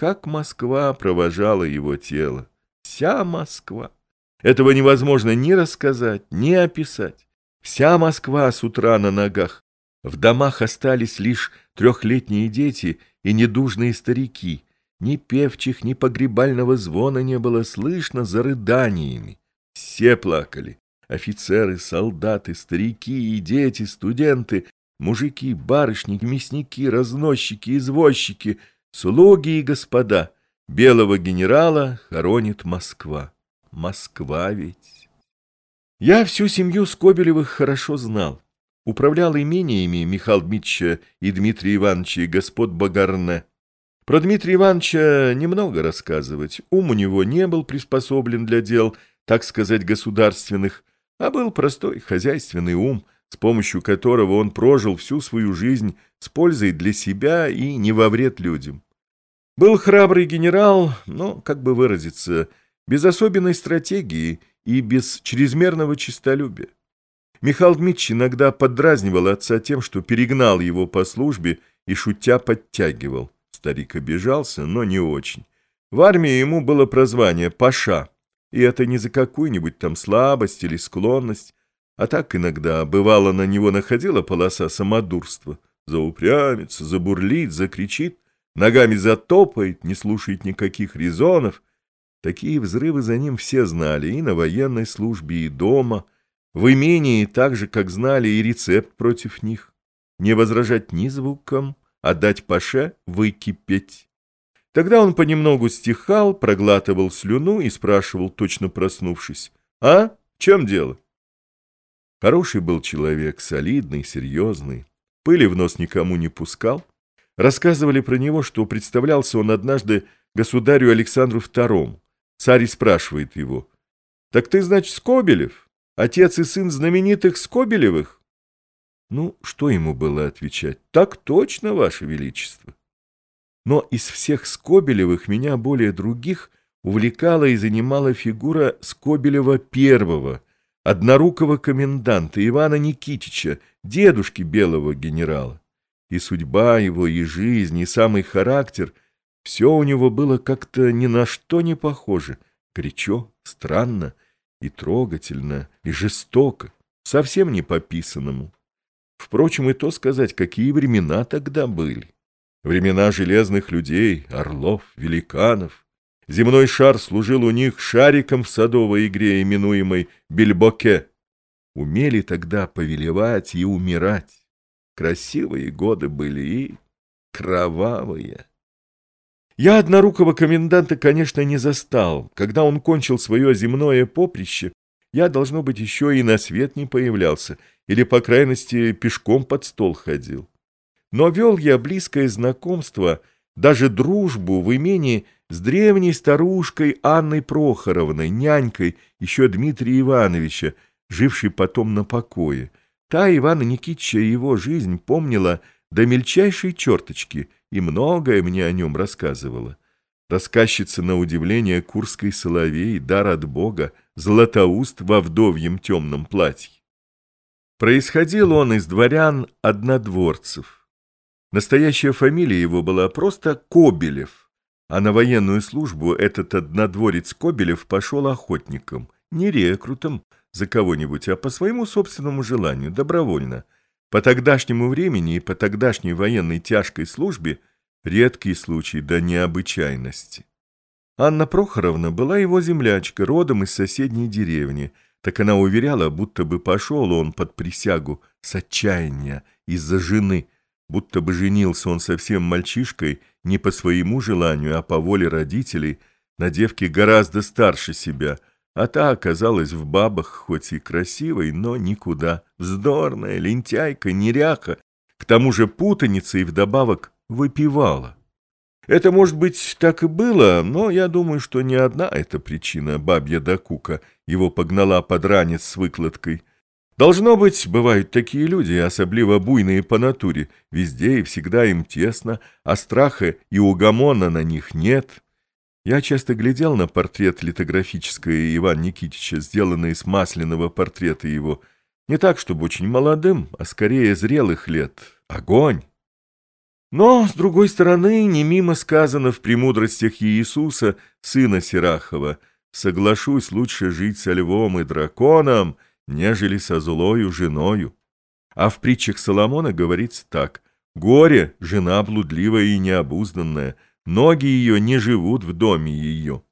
как Москва провожала его тело. Вся Москва. Этого невозможно ни рассказать, ни описать. Вся Москва с утра на ногах. В домах остались лишь трехлетние дети и недужные старики. Ни певчих, ни погребального звона не было слышно за рыданиями. Все плакали. Офицеры, солдаты, старики и дети, студенты, мужики, барышни, мясники, разносчики, извозчики, слуги и господа. Белого генерала хоронит Москва. Москва ведь. Я всю семью Скобелевых хорошо знал. Управлял имениями Михаил Дмитриевича и Дмитрия Ивановича и господ Багарне. Про Дмитрия Ивановича немного рассказывать. Ум у него не был приспособлен для дел, так сказать, государственных, а был простой хозяйственный ум, с помощью которого он прожил всю свою жизнь с пользой для себя и не во вред людям. Был храбрый генерал, но, как бы выразиться, без особенной стратегии и без чрезмерного честолюбия. Михаил Дмитриевич иногда поддразнивал отца тем, что перегнал его по службе и шутя подтягивал. Старик обижался, но не очень. В армии ему было прозвание «Паша», и это не за какую-нибудь там слабость или склонность, а так иногда, бывало, на него находила полоса самодурства. Заупрямится, забурлит, закричит, ногами затопает, не слушает никаких резонов. Такие взрывы за ним все знали и на военной службе, и дома, в имении так же, как знали и рецепт против них. Не возражать ни звуком, а дать паше выкипеть. Тогда он понемногу стихал, проглатывал слюну и спрашивал, точно проснувшись, «А? В чем дело?» Хороший был человек, солидный, серьезный, пыли в нос никому не пускал. Рассказывали про него, что представлялся он однажды государю Александру II. Царь спрашивает его, «Так ты, значит, Скобелев? Отец и сын знаменитых Скобелевых?» Ну, что ему было отвечать? «Так точно, Ваше Величество!» Но из всех Скобелевых меня более других увлекала и занимала фигура Скобелева первого, однорукого коменданта Ивана Никитича, дедушки белого генерала. И судьба его, и жизнь, и самый характер — все у него было как-то ни на что не похоже, горячо, странно и трогательно, и жестоко, совсем не по-писанному. Впрочем, и то сказать, какие времена тогда были. Времена железных людей, орлов, великанов. Земной шар служил у них шариком в садовой игре, именуемой бельбоке. Умели тогда повелевать и умирать. Красивые годы были и кровавые. Я однорукого коменданта, конечно, не застал. Когда он кончил свое земное поприще, я, должно быть, еще и на свет не появлялся, или, по крайности, пешком под стол ходил. Но вел я близкое знакомство, даже дружбу в имении с древней старушкой Анной Прохоровной, нянькой еще Дмитрия Ивановича, жившей потом на покое. Та Ивана Никитича его жизнь помнила до мельчайшей черточки и многое мне о нем рассказывала. Рассказчица на удивление Курской соловей, дар от Бога, златоуст во вдовьем темном платье. Происходил он из дворян-однодворцев. Настоящая фамилия его была просто Кобелев, а на военную службу этот однодворец Кобелев пошел охотником, не рекрутом за кого-нибудь, а по своему собственному желанию, добровольно. По тогдашнему времени и по тогдашней военной тяжкой службе редкий случай до необычайности. Анна Прохоровна была его землячка, родом из соседней деревни, так она уверяла, будто бы пошел он под присягу с отчаяния из-за жены – будто бы женился он совсем мальчишкой, не по своему желанию, а по воле родителей, на девке гораздо старше себя, а та оказалась в бабах, хоть и красивой, но никуда, вздорная, лентяйка, неряха, к тому же путаница и вдобавок выпивала. Это, может быть, так и было, но я думаю, что не одна эта причина бабья докука его погнала под ранец с выкладкой – Должно быть, бывают такие люди, особливо буйные по натуре. Везде и всегда им тесно, а страха и угомона на них нет. Я часто глядел на портрет литографическое Ивана Никитича, сделанный из масляного портрета его. Не так, чтобы очень молодым, а скорее зрелых лет. Огонь! Но, с другой стороны, не мимо сказано в «Премудростях Иисуса, сына Сирахова», «Соглашусь лучше жить со львом и драконом, нежели со злою женою». А в притчах Соломона говорится так «Горе, жена блудливая и необузданная, ноги ее не живут в доме ее».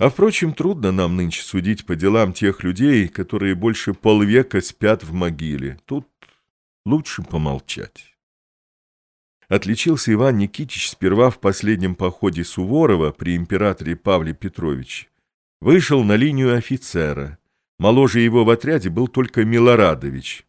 А, впрочем, трудно нам нынче судить по делам тех людей, которые больше полвека спят в могиле. Тут лучше помолчать. Отличился Иван Никитич сперва в последнем походе Суворова при императоре Павле Петровиче. Вышел на линию офицера. Моложе его в отряде был только Милорадович.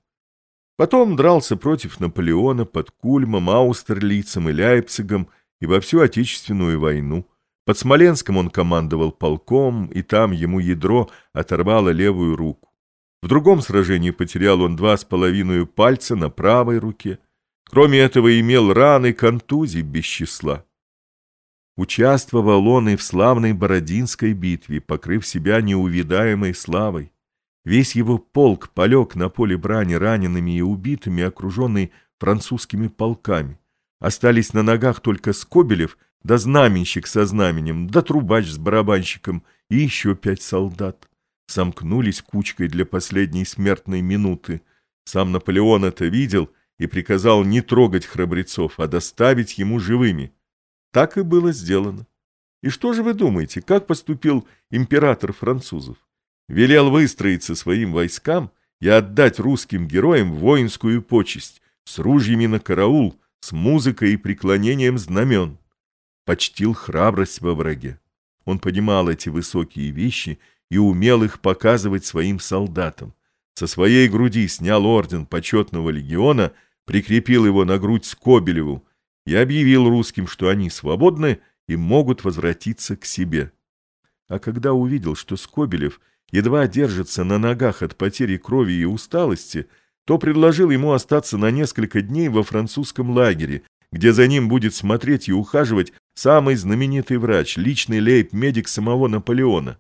Потом дрался против Наполеона под Кульмом, Аустерлицем и Ляйпцигом и во всю Отечественную войну. Под Смоленском он командовал полком, и там ему ядро оторвало левую руку. В другом сражении потерял он два с половиной пальца на правой руке. Кроме этого имел раны, контузий без числа. Участвовал он и в славной Бородинской битве, покрыв себя неувидаемой славой. Весь его полк полег на поле брани ранеными и убитыми, окруженный французскими полками. Остались на ногах только Скобелев, да знаменщик со знаменем, да трубач с барабанщиком и еще пять солдат. Сомкнулись кучкой для последней смертной минуты. Сам Наполеон это видел — и приказал не трогать храбрецов, а доставить ему живыми. Так и было сделано. И что же вы думаете, как поступил император французов? Велел выстроиться своим войскам и отдать русским героям воинскую почесть с ружьями на караул, с музыкой и преклонением знамен. Почтил храбрость во враге. Он понимал эти высокие вещи и умел их показывать своим солдатам. Со своей груди снял орден почетного легиона – прикрепил его на грудь Скобелеву и объявил русским, что они свободны и могут возвратиться к себе. А когда увидел, что Скобелев едва держится на ногах от потери крови и усталости, то предложил ему остаться на несколько дней во французском лагере, где за ним будет смотреть и ухаживать самый знаменитый врач, личный лейб-медик самого Наполеона.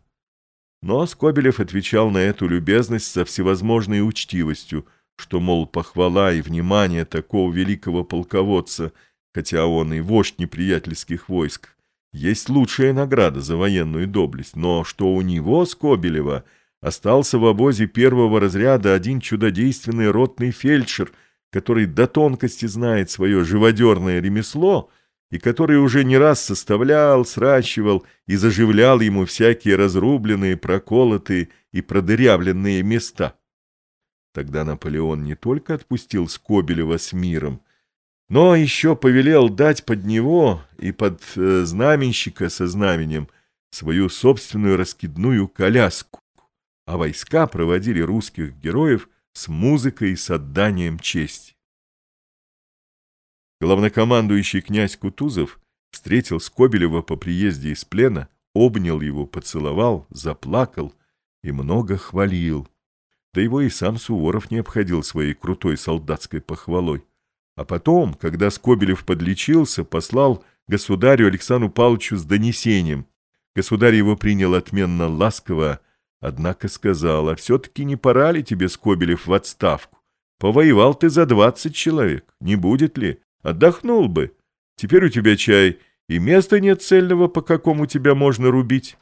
Но Скобелев отвечал на эту любезность со всевозможной учтивостью – что, мол, похвала и внимание такого великого полководца, хотя он и вождь неприятельских войск, есть лучшая награда за военную доблесть, но что у него, Скобелева, остался в обозе первого разряда один чудодейственный ротный фельдшер, который до тонкости знает свое живодерное ремесло и который уже не раз составлял, сращивал и заживлял ему всякие разрубленные, проколотые и продырявленные места. Тогда Наполеон не только отпустил Скобелева с миром, но еще повелел дать под него и под э, знаменщика со знаменем свою собственную раскидную коляску, а войска проводили русских героев с музыкой и с отданием чести. Главнокомандующий князь Кутузов встретил Скобелева по приезде из плена, обнял его, поцеловал, заплакал и много хвалил. Да его и сам Суворов не обходил своей крутой солдатской похвалой. А потом, когда Скобелев подлечился, послал государю Александру Павловичу с донесением. Государь его принял отменно ласково, однако сказал, а все-таки не пора ли тебе, Скобелев, в отставку? Повоевал ты за двадцать человек, не будет ли? Отдохнул бы. Теперь у тебя чай, и места нет цельного, по какому тебя можно рубить.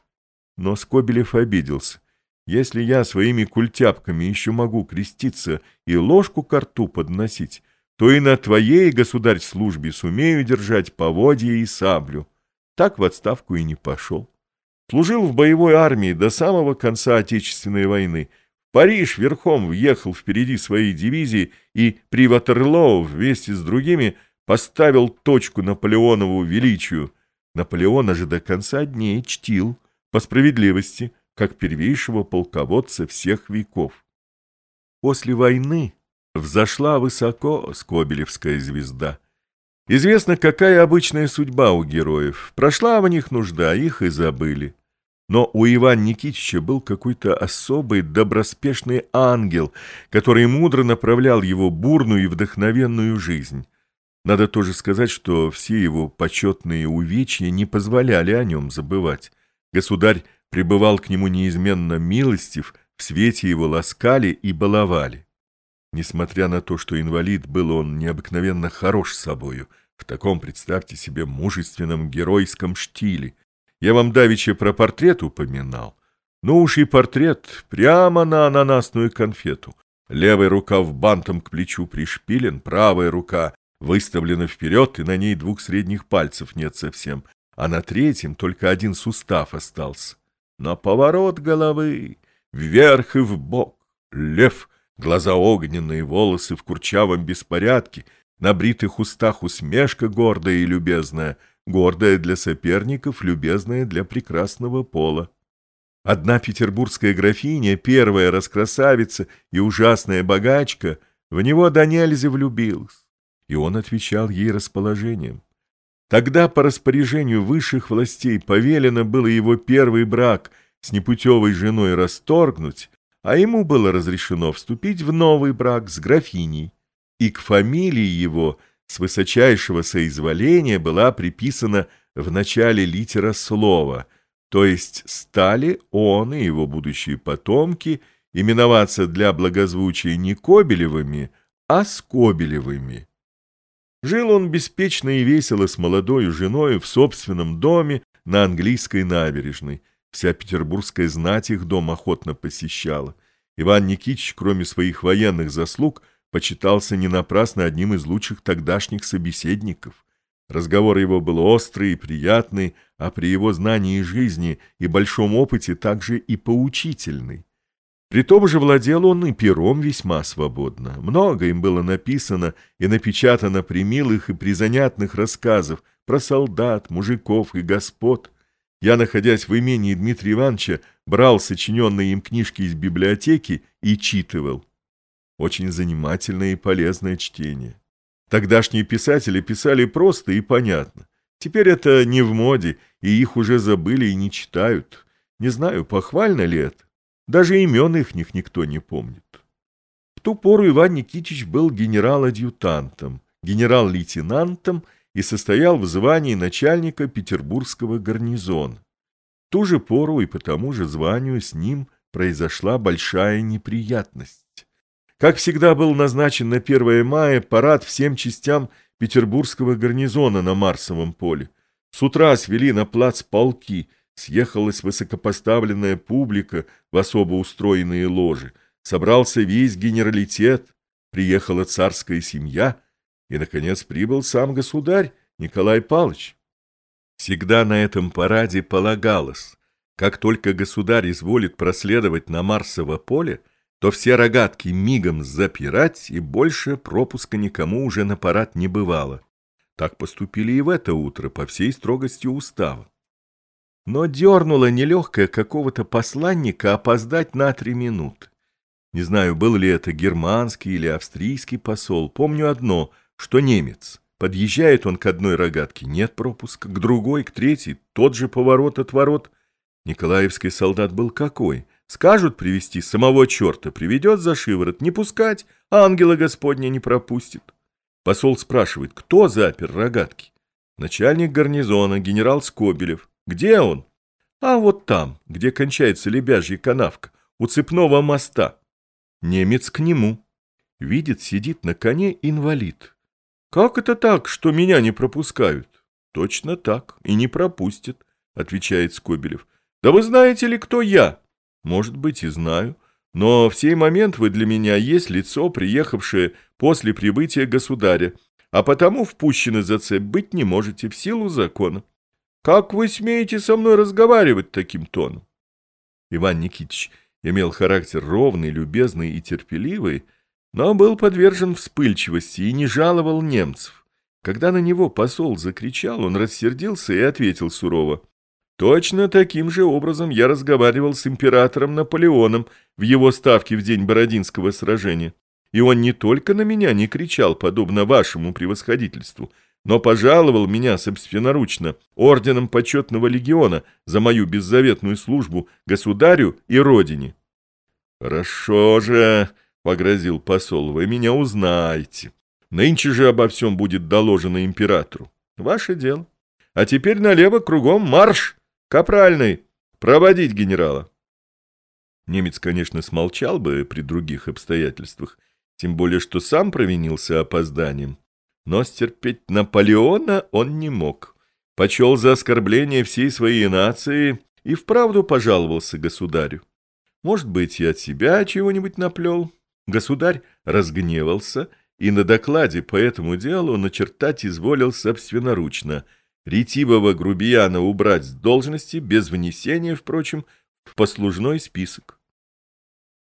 Но Скобелев обиделся. Если я своими культяпками еще могу креститься и ложку к рту подносить, то и на твоей, государь, службе сумею держать поводья и саблю. Так в отставку и не пошел. Служил в боевой армии до самого конца Отечественной войны. В Париж верхом въехал впереди своей дивизии и при Ватерлоу вместе с другими поставил точку Наполеонову величию. Наполеона же до конца дней чтил, по справедливости, как первейшего полководца всех веков. После войны взошла высоко Скобелевская звезда. Известно, какая обычная судьба у героев. Прошла в них нужда, их и забыли. Но у Ивана Никитича был какой-то особый доброспешный ангел, который мудро направлял его бурную и вдохновенную жизнь. Надо тоже сказать, что все его почетные увечья не позволяли о нем забывать. Государь пребывал к нему неизменно милостив, в свете его ласкали и баловали. Несмотря на то, что инвалид, был он необыкновенно хорош собою, в таком, представьте себе, мужественном геройском штиле. Я вам давеча про портрет упоминал. Ну уж и портрет прямо на ананасную конфету. Левая рука в бантом к плечу пришпилен, правая рука выставлена вперед, и на ней двух средних пальцев нет совсем, а на третьем только один сустав остался. На поворот головы, вверх и вбок, лев, глаза огненные, волосы в курчавом беспорядке, на бритых устах усмешка гордая и любезная, гордая для соперников, любезная для прекрасного пола. Одна петербургская графиня, первая раскрасавица и ужасная богачка, в него до нельзя влюбилась, и он отвечал ей расположением. Тогда по распоряжению высших властей повелено было его первый брак с непутевой женой расторгнуть, а ему было разрешено вступить в новый брак с графиней, и к фамилии его с высочайшего соизволения была приписана в начале литера слова, то есть стали он и его будущие потомки именоваться для благозвучия не Кобелевыми, а Скобелевыми. Жил он беспечно и весело с молодой женой в собственном доме на английской набережной. Вся петербургская знать их дом охотно посещала. Иван Никитич, кроме своих военных заслуг, почитался не напрасно одним из лучших тогдашних собеседников. Разговор его был острый и приятный, а при его знании жизни и большом опыте также и поучительный. При том же владел он и пером весьма свободно. Много им было написано и напечатано примилых и призанятных рассказов про солдат, мужиков и господ. Я, находясь в имении Дмитрия Ивановича, брал сочиненные им книжки из библиотеки и читывал. Очень занимательное и полезное чтение. Тогдашние писатели писали просто и понятно. Теперь это не в моде, и их уже забыли и не читают. Не знаю, похвально ли это. Даже имен их них никто не помнит. В ту пору Иван Никитич был генерал-адъютантом, генерал-лейтенантом и состоял в звании начальника петербургского гарнизона. Ту же пору и по тому же званию с ним произошла большая неприятность. Как всегда был назначен на 1 мая парад всем частям петербургского гарнизона на Марсовом поле. С утра свели на плац полки, Съехалась высокопоставленная публика в особо устроенные ложи, собрался весь генералитет, приехала царская семья, и, наконец, прибыл сам государь Николай Павлович. Всегда на этом параде полагалось, как только государь изволит проследовать на Марсово поле, то все рогатки мигом запирать, и больше пропуска никому уже на парад не бывало. Так поступили и в это утро по всей строгости устава но дернуло нелегкое какого-то посланника опоздать на три минуты. Не знаю, был ли это германский или австрийский посол. Помню одно, что немец. Подъезжает он к одной рогатке, нет пропуска, к другой, к третьей, тот же поворот от ворот. Николаевский солдат был какой? Скажут привести самого черта, приведет за шиворот, не пускать, а ангела Господня не пропустит. Посол спрашивает, кто запер рогатки? Начальник гарнизона, генерал Скобелев. Где он? А вот там, где кончается лебяжья канавка, у цепного моста. Немец к нему. Видит, сидит на коне инвалид. Как это так, что меня не пропускают? Точно так, и не пропустят, отвечает Скобелев. Да вы знаете ли, кто я? Может быть, и знаю. Но в сей момент вы для меня есть лицо, приехавшее после прибытия государя, а потому впущены за цепь быть не можете в силу закона. Как вы смеете со мной разговаривать таким тоном? Иван Никитич имел характер ровный, любезный и терпеливый, но был подвержен вспыльчивости и не жаловал немцев. Когда на него посол закричал, он рассердился и ответил сурово. Точно таким же образом я разговаривал с императором Наполеоном в его ставке в день Бородинского сражения. И он не только на меня не кричал, подобно вашему превосходительству, но пожаловал меня собственноручно орденом почетного легиона за мою беззаветную службу государю и родине. — Хорошо же, — погрозил посол, — вы меня узнаете. Нынче же обо всем будет доложено императору. Ваше дело. А теперь налево кругом марш! Капральный! Проводить генерала! Немец, конечно, смолчал бы при других обстоятельствах, тем более, что сам провинился опозданием. Но стерпеть Наполеона он не мог. Почел за оскорбление всей своей нации и вправду пожаловался государю. Может быть, и от себя чего-нибудь наплел. Государь разгневался и на докладе по этому делу начертать изволил собственноручно ретивого грубияна убрать с должности без внесения, впрочем, в послужной список.